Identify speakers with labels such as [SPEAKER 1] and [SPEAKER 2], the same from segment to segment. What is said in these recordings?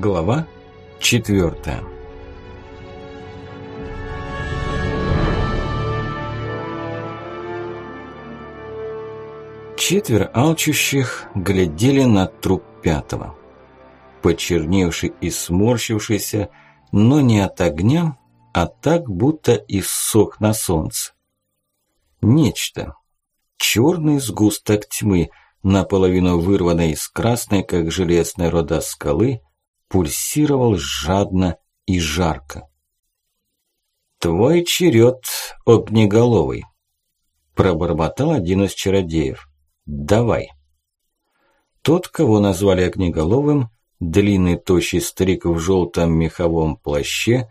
[SPEAKER 1] Глава четвертая. Четверо алчущих глядели на труп пятого. Почерневший и сморщившийся, но не от огня, а так, будто иссох на солнце. Нечто. Черный сгусток тьмы, наполовину вырванный из красной, как железная рода скалы, пульсировал жадно и жарко. «Твой черед, огнеголовый!» Пробормотал один из чародеев. «Давай!» Тот, кого назвали огнеголовым, длинный тощий старик в желтом меховом плаще,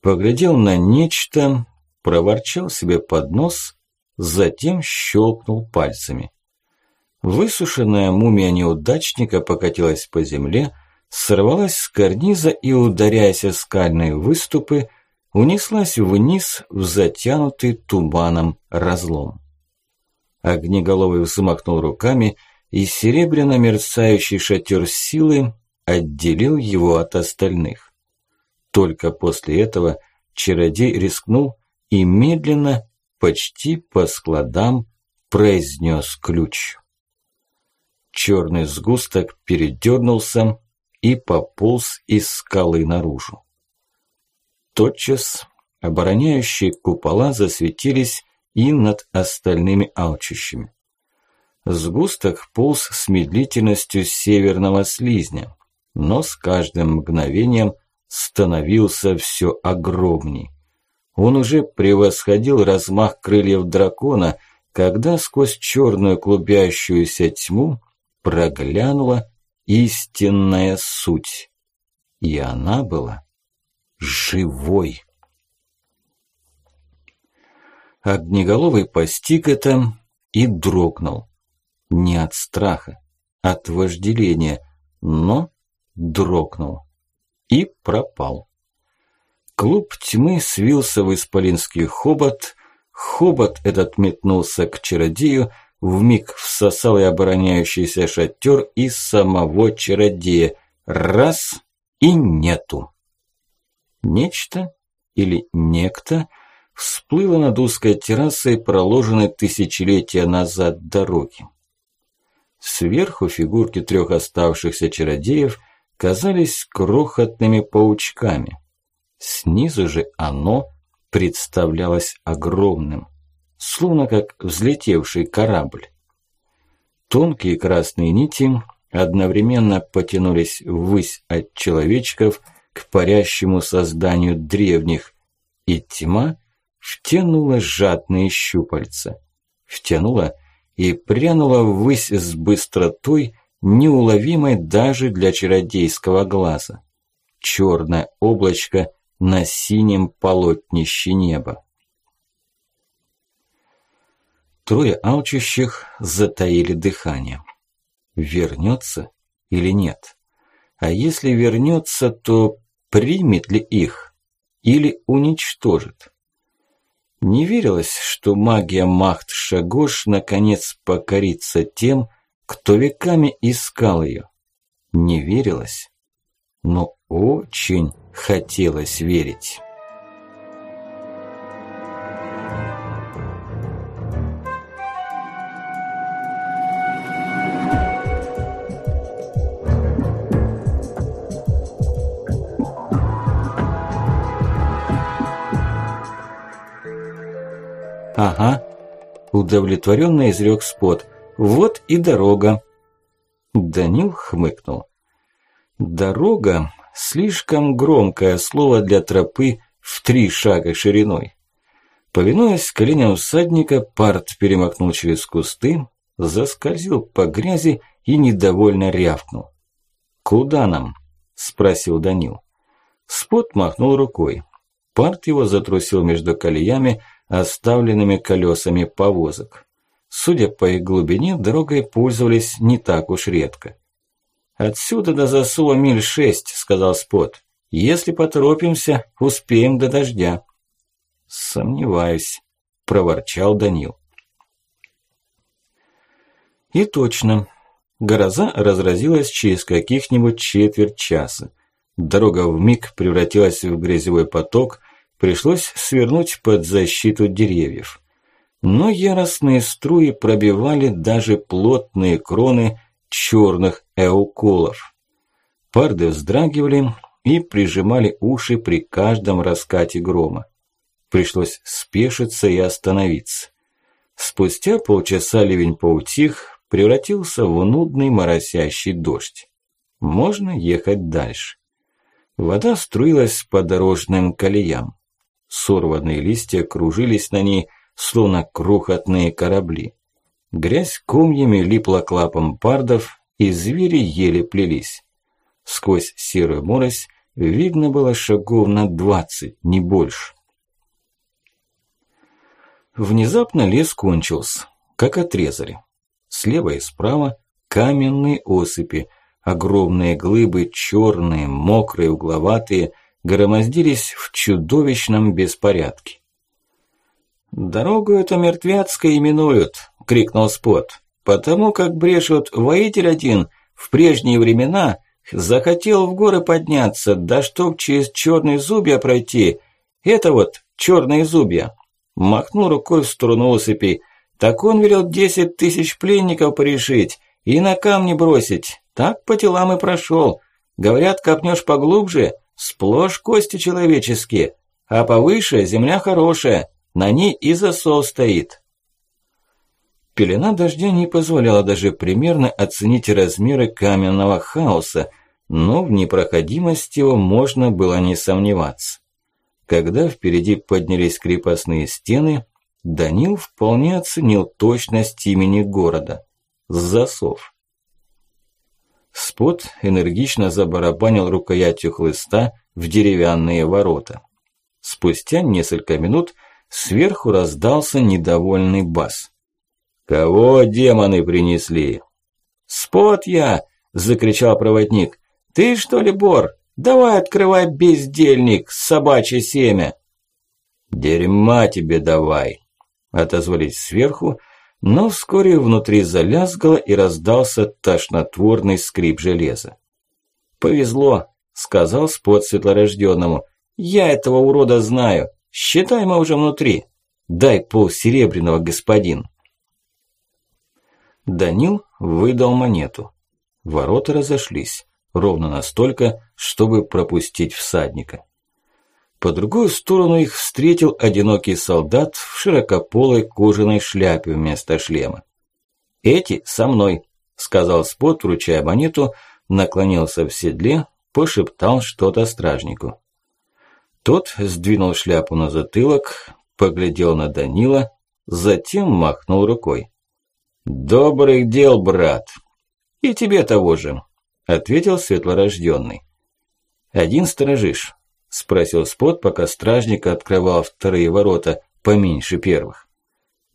[SPEAKER 1] поглядел на нечто, проворчал себе под нос, затем щелкнул пальцами. Высушенная мумия неудачника покатилась по земле, сорвалась с карниза и, ударяясь о скальные выступы, унеслась вниз в затянутый туманом разлом. Огнеголовый взмахнул руками, и серебряно мерцающий шатер силы отделил его от остальных. Только после этого чародей рискнул и медленно, почти по складам, произнес ключ. Черный сгусток передернулся, и пополз из скалы наружу. Тотчас обороняющие купола засветились и над остальными алчущими. Сгусток полз с медлительностью северного слизня, но с каждым мгновением становился все огромней. Он уже превосходил размах крыльев дракона, когда сквозь черную клубящуюся тьму проглянула истинная суть. И она была живой. Огнеголовый постиг это и дрогнул. Не от страха, от вожделения, но дрогнул. И пропал. Клуб тьмы свился в исполинский хобот, хобот этот метнулся к чародею, вмиг всосал и обороняющийся шатер и самого чародея. Раз и нету. Нечто или некто всплыло над узкой террасой, проложенной тысячелетия назад дороги. Сверху фигурки трех оставшихся чародеев казались крохотными паучками. Снизу же оно представлялось огромным словно как взлетевший корабль. Тонкие красные нити одновременно потянулись ввысь от человечков к парящему созданию древних, и тьма втянула жадные щупальца, втянула и прянула ввысь с быстротой, неуловимой даже для чародейского глаза. Черное облачко на синем полотнище неба. Трое алчущих затаили дыхание. Вернется или нет? А если вернется, то примет ли их или уничтожит? Не верилось, что магия Махт Шагош наконец покорится тем, кто веками искал ее. Не верилось, но очень хотелось верить. «Ага», – удовлетворенно изрек Спот. «Вот и дорога». Данил хмыкнул. «Дорога» – слишком громкое слово для тропы в три шага шириной. Повинуясь коленям всадника, парт перемахнул через кусты, заскользил по грязи и недовольно рявкнул. «Куда нам?» – спросил Данил. Спот махнул рукой. Парт его затрусил между колеями, оставленными колесами повозок. Судя по их глубине, дорогой пользовались не так уж редко. «Отсюда до засула миль шесть», – сказал Спот. «Если поторопимся, успеем до дождя». «Сомневаюсь», – проворчал Данил. И точно, гроза разразилась через каких-нибудь четверть часа. Дорога вмиг превратилась в грязевой поток, пришлось свернуть под защиту деревьев. Но яростные струи пробивали даже плотные кроны черных эуколов. Парды вздрагивали и прижимали уши при каждом раскате грома. Пришлось спешиться и остановиться. Спустя полчаса ливень поутих, превратился в нудный моросящий дождь. Можно ехать дальше. Вода струилась по дорожным колеям. Сорванные листья кружились на ней, словно крохотные корабли. Грязь комьями липла к лапам пардов, и звери еле плелись. Сквозь серую морось видно было шагов на двадцать, не больше. Внезапно лес кончился, как отрезали. Слева и справа каменные осыпи, огромные глыбы, черные, мокрые, угловатые, громоздились в чудовищном беспорядке. «Дорогу эту мертвяцкой именуют», – крикнул Спот, «потому как брешут воитель один в прежние времена захотел в горы подняться, да чтоб через черные зубья пройти. Это вот черные зубья. Махнул рукой в сторону осыпи. Так он велел десять тысяч пленников порешить и на камни бросить. Так по телам и прошел. Говорят, копнешь поглубже, сплошь кости человеческие, а повыше земля хорошая, на ней и засол стоит. Пелена дождя не позволяла даже примерно оценить размеры каменного хаоса, но в непроходимости его можно было не сомневаться. Когда впереди поднялись крепостные стены, Данил вполне оценил точность имени города – Засов. Спот энергично забарабанил рукоятью хлыста в деревянные ворота. Спустя несколько минут сверху раздался недовольный бас. «Кого демоны принесли?» «Спот я!» – закричал проводник. «Ты что ли, Бор? Давай открывай, бездельник, собачье семя. Дерьма тебе давай, отозвались сверху, но вскоре внутри залязгало и раздался тошнотворный скрип железа. «Повезло», – сказал спот светлорожденному. «Я этого урода знаю. Считай, мы уже внутри. Дай пол серебряного, господин». Данил выдал монету. Ворота разошлись ровно настолько, чтобы пропустить всадника. По другую сторону их встретил одинокий солдат в широкополой кожаной шляпе вместо шлема. «Эти со мной», – сказал Спот, вручая монету, наклонился в седле, пошептал что-то стражнику. Тот сдвинул шляпу на затылок, поглядел на Данила, затем махнул рукой. «Добрых дел, брат! И тебе того же!» ответил светлорожденный. «Один сторожишь?» – спросил Спот, пока стражник открывал вторые ворота, поменьше первых.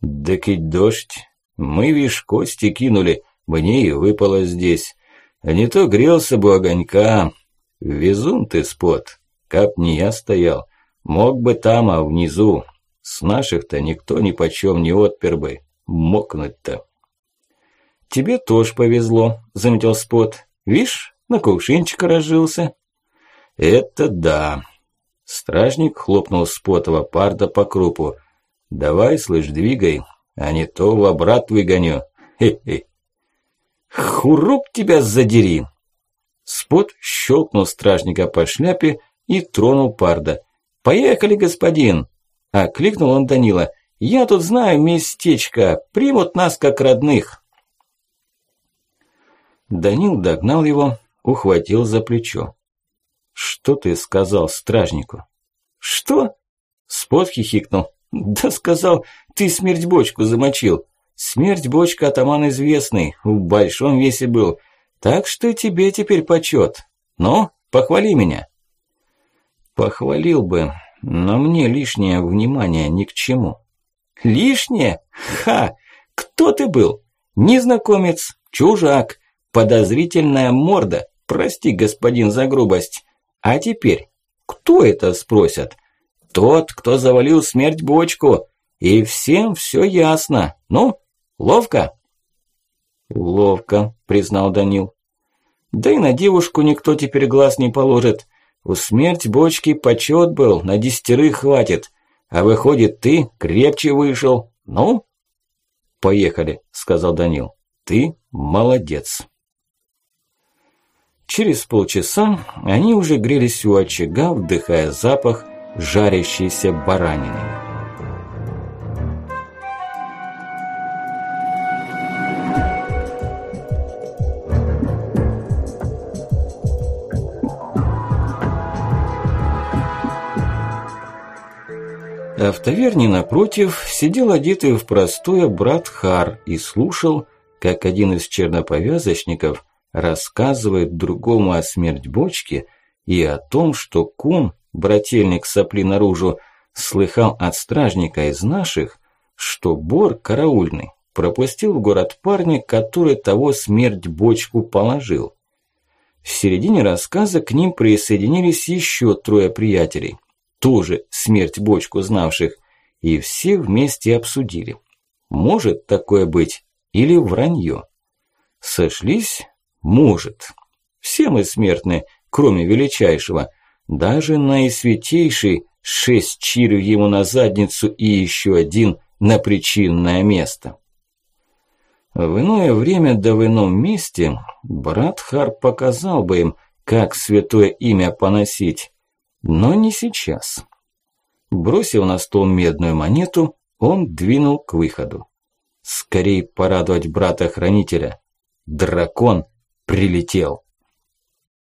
[SPEAKER 1] «Так и дождь. Мы, вишь, кости кинули, мне и выпало здесь. А не то грелся бы огонька. Везун ты, Спот, как не я стоял. Мог бы там, а внизу. С наших-то никто ни почем не отпер бы. Мокнуть-то». «Тебе тоже повезло», – заметил Спот. Вишь, на кувшинчика разжился. Это да. Стражник хлопнул спотого парда по крупу. Давай, слышь, двигай, а не то в обрат выгоню. Хе-хе. Хуруп тебя задери. Спот щелкнул стражника по шляпе и тронул парда. «Поехали, господин!» А кликнул он Данила. «Я тут знаю местечко, примут нас как родных». Данил догнал его, ухватил за плечо. «Что ты сказал стражнику?» «Что?» Спот хихикнул. «Да сказал, ты смерть бочку замочил. Смерть бочка атаман известный, в большом весе был. Так что тебе теперь почет. Ну, похвали меня». «Похвалил бы, но мне лишнее внимание ни к чему». «Лишнее? Ха! Кто ты был? Незнакомец, чужак, Подозрительная морда, прости, господин, за грубость. А теперь, кто это, спросят? Тот, кто завалил смерть бочку. И всем все ясно. Ну, ловко? Ловко, признал Данил. Да и на девушку никто теперь глаз не положит. У смерть бочки почет был, на десятерых хватит. А выходит, ты крепче вышел. Ну? Поехали, сказал Данил. Ты молодец. Через полчаса они уже грелись у очага, вдыхая запах жарящейся баранины. А в таверне напротив сидел одетый в простое брат Хар и слушал, как один из черноповязочников рассказывает другому о смерть бочки и о том, что кун, брательник сопли наружу, слыхал от стражника из наших, что Бор караульный пропустил в город парня, который того смерть бочку положил. В середине рассказа к ним присоединились еще трое приятелей, тоже смерть бочку знавших, и все вместе обсудили. Может такое быть или вранье? Сошлись может. Все мы смертны, кроме величайшего. Даже наисвятейший шесть чирю ему на задницу и еще один на причинное место. В иное время да в ином месте брат Хар показал бы им, как святое имя поносить, но не сейчас. Бросив на стол медную монету, он двинул к выходу. Скорей порадовать брата-хранителя. Дракон прилетел.